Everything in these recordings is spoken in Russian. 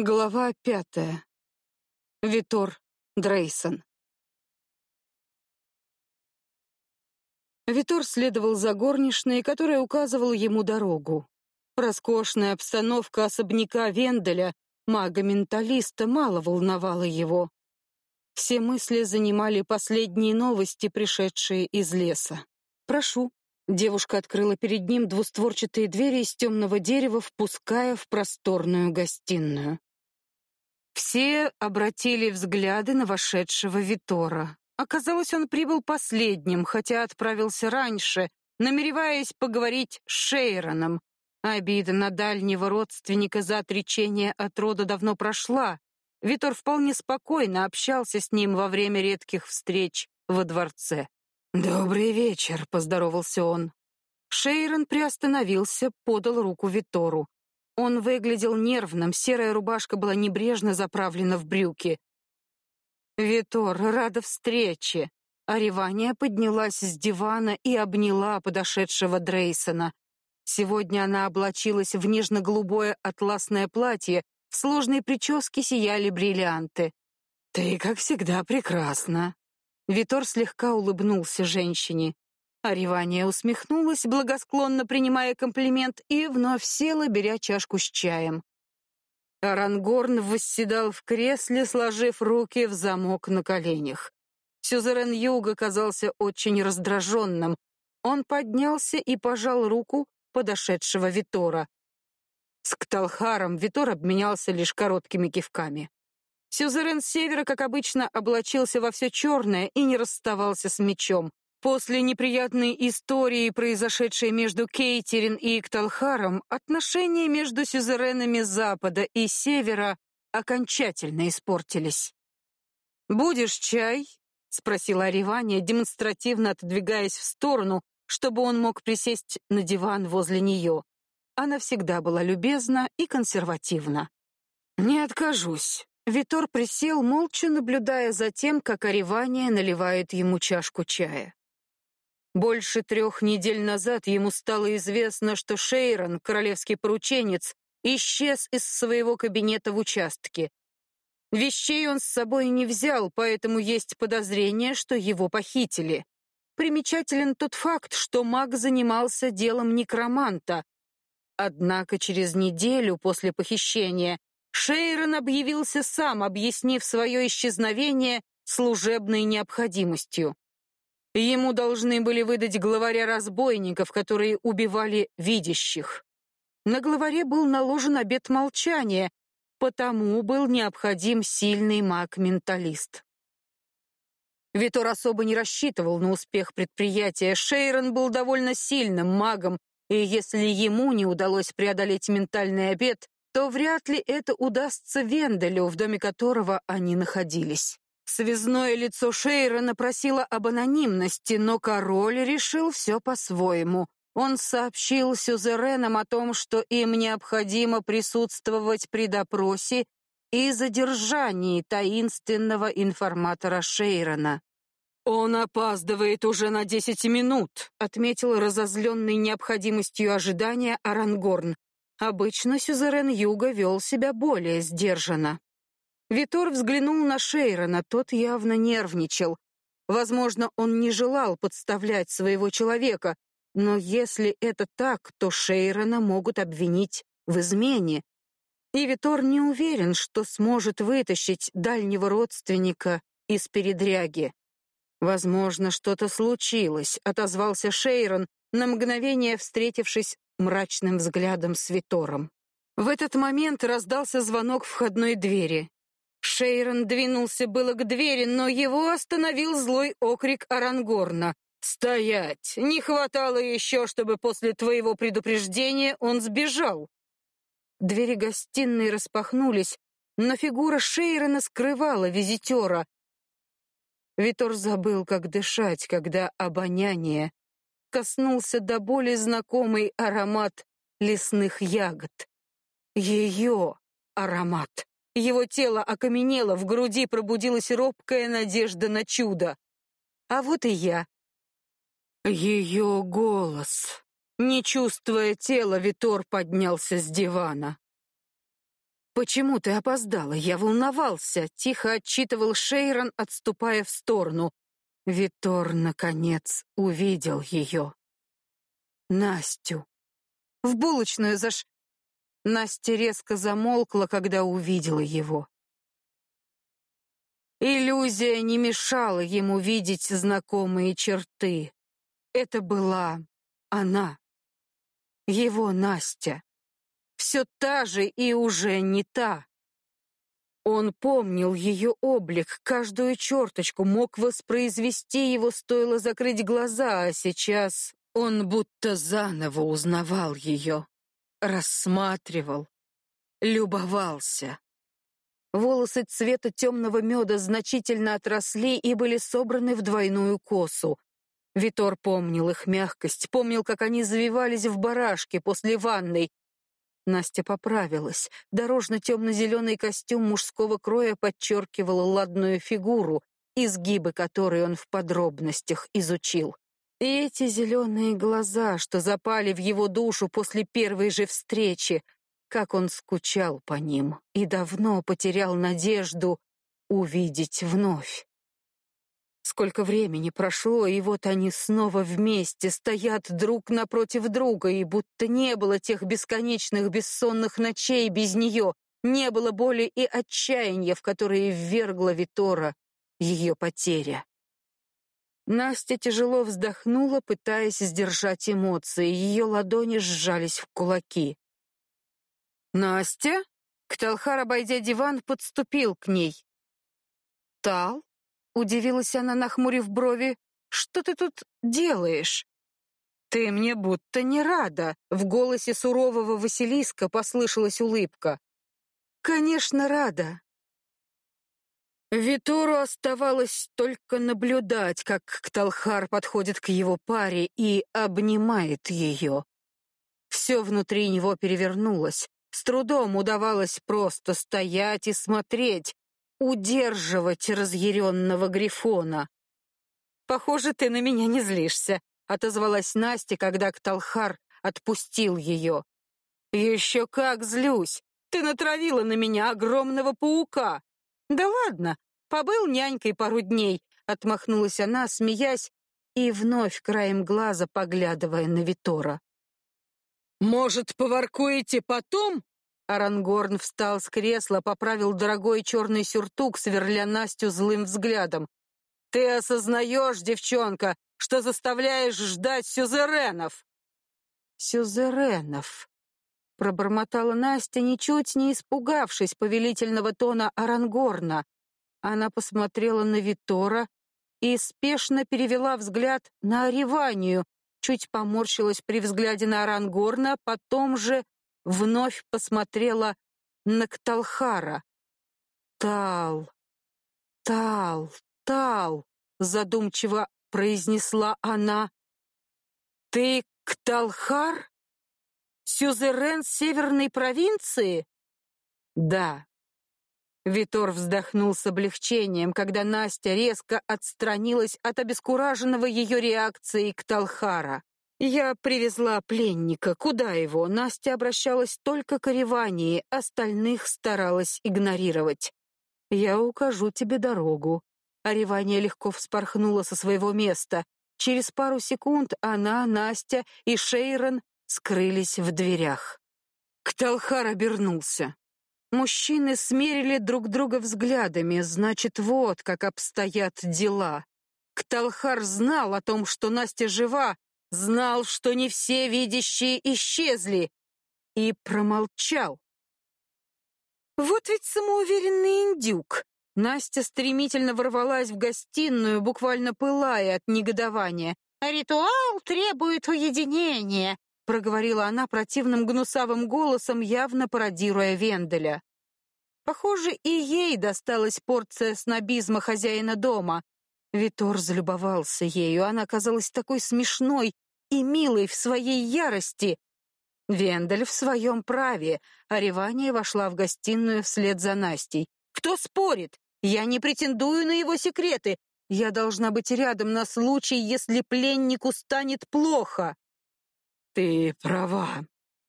Глава пятая. Витор Дрейсон. Витор следовал за горничной, которая указывала ему дорогу. Роскошная обстановка особняка Венделя, мага-менталиста, мало волновала его. Все мысли занимали последние новости, пришедшие из леса. «Прошу». Девушка открыла перед ним двустворчатые двери из темного дерева, впуская в просторную гостиную. Все обратили взгляды на вошедшего Витора. Оказалось, он прибыл последним, хотя отправился раньше, намереваясь поговорить с Шейроном. Обида на дальнего родственника за отречение от рода давно прошла. Витор вполне спокойно общался с ним во время редких встреч во дворце. «Добрый вечер», — поздоровался он. Шейрон приостановился, подал руку Витору. Он выглядел нервным, серая рубашка была небрежно заправлена в брюки. «Витор, рада встрече!» Аривания поднялась с дивана и обняла подошедшего Дрейсона. Сегодня она облачилась в нежно-голубое атласное платье, в сложной прическе сияли бриллианты. «Ты, как всегда, прекрасна!» Витор слегка улыбнулся женщине. Аривания усмехнулась, благосклонно принимая комплимент, и вновь села, беря чашку с чаем. Арангорн восседал в кресле, сложив руки в замок на коленях. Сюзерен Юга казался очень раздраженным. Он поднялся и пожал руку подошедшего Витора. С Кталхаром Витор обменялся лишь короткими кивками. Сюзерен Севера, как обычно, облачился во все черное и не расставался с мечом. После неприятной истории, произошедшей между Кейтерин и Икталхаром, отношения между сюзеренами Запада и Севера окончательно испортились. «Будешь чай?» — спросила Аривания, демонстративно отодвигаясь в сторону, чтобы он мог присесть на диван возле нее. Она всегда была любезна и консервативна. «Не откажусь». Витор присел, молча наблюдая за тем, как Аривания наливает ему чашку чая. Больше трех недель назад ему стало известно, что Шейрон, королевский порученец, исчез из своего кабинета в участке. Вещей он с собой не взял, поэтому есть подозрение, что его похитили. Примечателен тот факт, что маг занимался делом некроманта. Однако через неделю после похищения Шейрон объявился сам, объяснив свое исчезновение служебной необходимостью. Ему должны были выдать главаря разбойников, которые убивали видящих. На главаре был наложен обет молчания, потому был необходим сильный маг-менталист. Витор особо не рассчитывал на успех предприятия. Шейрон был довольно сильным магом, и если ему не удалось преодолеть ментальный обет, то вряд ли это удастся Венделю, в доме которого они находились. Связное лицо Шейрона просило об анонимности, но король решил все по-своему. Он сообщил сюзеренам о том, что им необходимо присутствовать при допросе и задержании таинственного информатора Шейрона. «Он опаздывает уже на десять минут», — отметил разозленный необходимостью ожидания Арангорн. Обычно сюзерен Юга вел себя более сдержанно. Витор взглянул на Шейрона, тот явно нервничал. Возможно, он не желал подставлять своего человека, но если это так, то Шейрона могут обвинить в измене. И Витор не уверен, что сможет вытащить дальнего родственника из передряги. Возможно, что-то случилось, отозвался Шейрон, на мгновение встретившись мрачным взглядом с Витором. В этот момент раздался звонок входной двери. Шейрон двинулся было к двери, но его остановил злой окрик Арангорна. «Стоять! Не хватало еще, чтобы после твоего предупреждения он сбежал!» Двери гостиной распахнулись, но фигура Шейрона скрывала визитера. Витор забыл, как дышать, когда обоняние коснулся до боли знакомый аромат лесных ягод. Ее аромат. Его тело окаменело, в груди пробудилась робкая надежда на чудо. А вот и я. Ее голос. Не чувствуя тела, Витор поднялся с дивана. «Почему ты опоздала? Я волновался», — тихо отчитывал Шейрон, отступая в сторону. Витор, наконец, увидел ее. Настю. В булочную заш... Настя резко замолкла, когда увидела его. Иллюзия не мешала ему видеть знакомые черты. Это была она, его Настя все та же и уже не та. Он помнил ее облик, каждую черточку, мог воспроизвести его, стоило закрыть глаза, а сейчас он будто заново узнавал ее, рассматривал, любовался. Волосы цвета темного меда значительно отросли и были собраны в двойную косу. Витор помнил их мягкость, помнил, как они завивались в барашке после ванной, Настя поправилась. Дорожно-темно-зеленый костюм мужского кроя подчеркивал ладную фигуру, изгибы которой он в подробностях изучил. И эти зеленые глаза, что запали в его душу после первой же встречи, как он скучал по ним и давно потерял надежду увидеть вновь. Сколько времени прошло, и вот они снова вместе, стоят друг напротив друга, и будто не было тех бесконечных бессонных ночей без нее, не было боли и отчаяния, в которые ввергла Витора ее потеря. Настя тяжело вздохнула, пытаясь сдержать эмоции, ее ладони сжались в кулаки. «Настя?» Кталхар, обойдя диван, подступил к ней. «Тал?» Удивилась она, нахмурив брови. «Что ты тут делаешь?» «Ты мне будто не рада!» В голосе сурового Василиска послышалась улыбка. «Конечно, рада!» Витору оставалось только наблюдать, как Кталхар подходит к его паре и обнимает ее. Все внутри него перевернулось. С трудом удавалось просто стоять и смотреть, удерживать разъяренного грифона. «Похоже, ты на меня не злишься», — отозвалась Настя, когда Кталхар отпустил ее. «Еще как злюсь! Ты натравила на меня огромного паука!» «Да ладно, побыл нянькой пару дней», — отмахнулась она, смеясь и вновь краем глаза поглядывая на Витора. «Может, поваркуете потом?» Арангорн встал с кресла, поправил дорогой черный сюртук, сверля Настю злым взглядом. «Ты осознаешь, девчонка, что заставляешь ждать сюзеренов?» «Сюзеренов», — пробормотала Настя, ничуть не испугавшись повелительного тона Арангорна. Она посмотрела на Витора и спешно перевела взгляд на Ариванию, чуть поморщилась при взгляде на Арангорна, потом же вновь посмотрела на Кталхара. «Тал, Тал, Тал», — задумчиво произнесла она. «Ты Кталхар? Сюзерен северной провинции?» «Да». Витор вздохнул с облегчением, когда Настя резко отстранилась от обескураженного ее реакции Кталхара. «Я привезла пленника. Куда его?» Настя обращалась только к Оревании, остальных старалась игнорировать. «Я укажу тебе дорогу». Оревания легко вспорхнула со своего места. Через пару секунд она, Настя и Шейрон скрылись в дверях. Кталхар обернулся. Мужчины смерили друг друга взглядами, значит, вот как обстоят дела. Кталхар знал о том, что Настя жива, знал, что не все видящие исчезли, и промолчал. Вот ведь самоуверенный индюк. Настя стремительно ворвалась в гостиную, буквально пылая от негодования. «Ритуал требует уединения», — проговорила она противным гнусавым голосом, явно пародируя Венделя. Похоже, и ей досталась порция снобизма хозяина дома. Витор залюбовался ею, она казалась такой смешной и милой в своей ярости. Вендель в своем праве, а Ревания вошла в гостиную вслед за Настей. «Кто спорит? Я не претендую на его секреты. Я должна быть рядом на случай, если пленнику станет плохо». «Ты права»,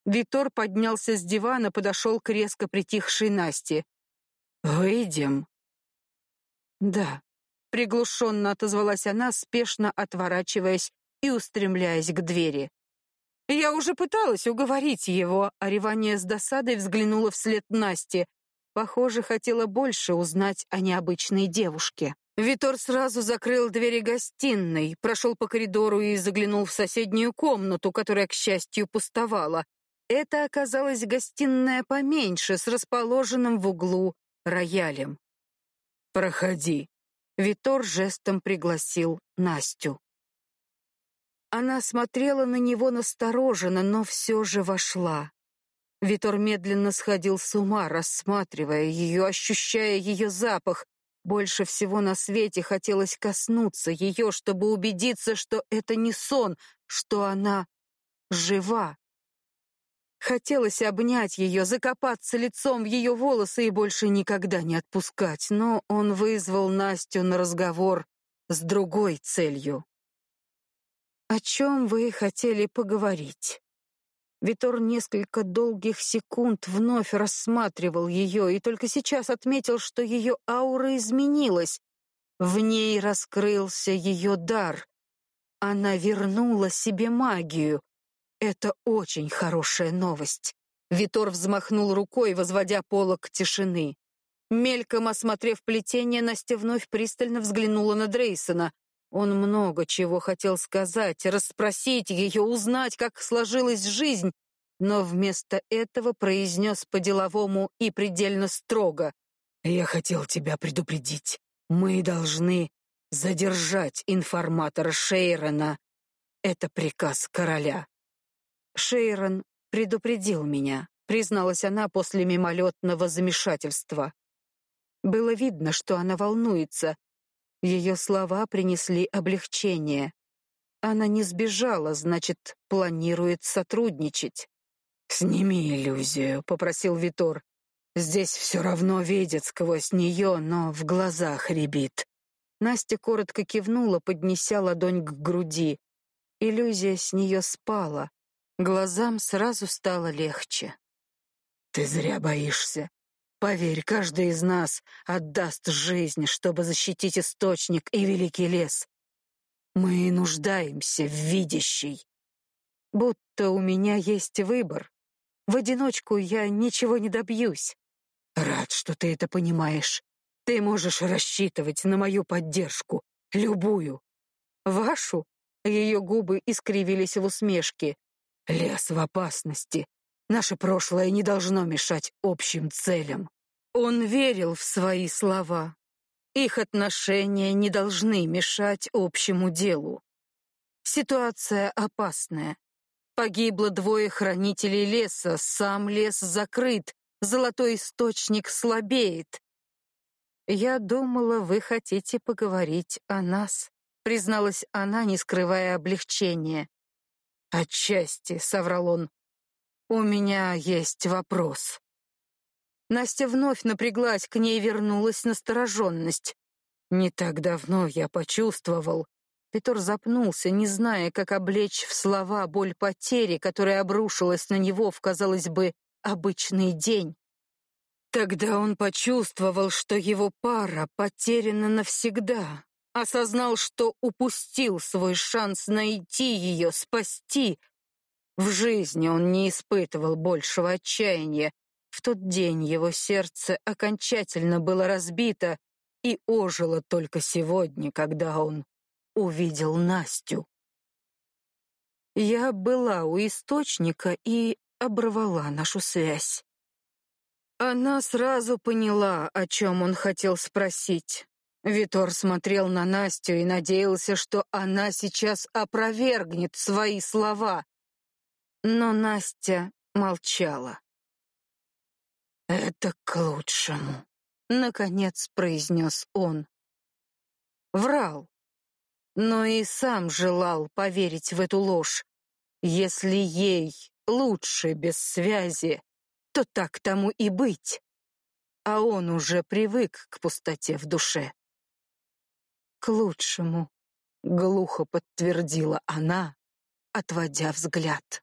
Витор поднялся с дивана, подошел к резко притихшей Насте. «Выйдем?» «Да», — приглушенно отозвалась она, спешно отворачиваясь и устремляясь к двери. Я уже пыталась уговорить его, а с досадой взглянула вслед Насте. Похоже, хотела больше узнать о необычной девушке. Витор сразу закрыл двери гостиной, прошел по коридору и заглянул в соседнюю комнату, которая, к счастью, пустовала. Это оказалась гостиная поменьше, с расположенным в углу роялем. «Проходи», — Витор жестом пригласил Настю. Она смотрела на него настороженно, но все же вошла. Витор медленно сходил с ума, рассматривая ее, ощущая ее запах. Больше всего на свете хотелось коснуться ее, чтобы убедиться, что это не сон, что она жива. Хотелось обнять ее, закопаться лицом в ее волосы и больше никогда не отпускать, но он вызвал Настю на разговор с другой целью. «О чем вы хотели поговорить?» Витор несколько долгих секунд вновь рассматривал ее и только сейчас отметил, что ее аура изменилась. В ней раскрылся ее дар. Она вернула себе магию. Это очень хорошая новость. Витор взмахнул рукой, возводя полок тишины. Мельком осмотрев плетение, Настя вновь пристально взглянула на Дрейсона. Он много чего хотел сказать, расспросить ее, узнать, как сложилась жизнь, но вместо этого произнес по-деловому и предельно строго. «Я хотел тебя предупредить. Мы должны задержать информатора Шейрона. Это приказ короля». Шейрон предупредил меня, призналась она после мимолетного замешательства. Было видно, что она волнуется, ее слова принесли облегчение. Она не сбежала, значит, планирует сотрудничать. «Сними иллюзию», — попросил Витор. «Здесь все равно видят сквозь нее, но в глазах рябит». Настя коротко кивнула, поднеся ладонь к груди. Иллюзия с нее спала. Глазам сразу стало легче. «Ты зря боишься. Поверь, каждый из нас отдаст жизнь, чтобы защитить источник и великий лес. Мы нуждаемся в видящей. Будто у меня есть выбор. В одиночку я ничего не добьюсь. Рад, что ты это понимаешь. Ты можешь рассчитывать на мою поддержку, любую. Вашу? Ее губы искривились в усмешке. Лес в опасности. Наше прошлое не должно мешать общим целям. Он верил в свои слова. Их отношения не должны мешать общему делу. Ситуация опасная. Погибло двое хранителей леса, сам лес закрыт, золотой источник слабеет. Я думала, вы хотите поговорить о нас, призналась она, не скрывая облегчения. Отчасти, соврал он. У меня есть вопрос. Настя вновь напряглась, к ней вернулась настороженность. Не так давно я почувствовал. Петр запнулся, не зная, как облечь в слова боль потери, которая обрушилась на него в, казалось бы, обычный день. Тогда он почувствовал, что его пара потеряна навсегда, осознал, что упустил свой шанс найти ее, спасти, в жизни он не испытывал большего отчаяния. В тот день его сердце окончательно было разбито и ожило только сегодня, когда он увидел Настю. Я была у источника и оборвала нашу связь. Она сразу поняла, о чем он хотел спросить. Витор смотрел на Настю и надеялся, что она сейчас опровергнет свои слова. Но Настя молчала. «Это к лучшему», — наконец произнес он. Врал, но и сам желал поверить в эту ложь. Если ей лучше без связи, то так тому и быть. А он уже привык к пустоте в душе. «К лучшему», — глухо подтвердила она, отводя взгляд.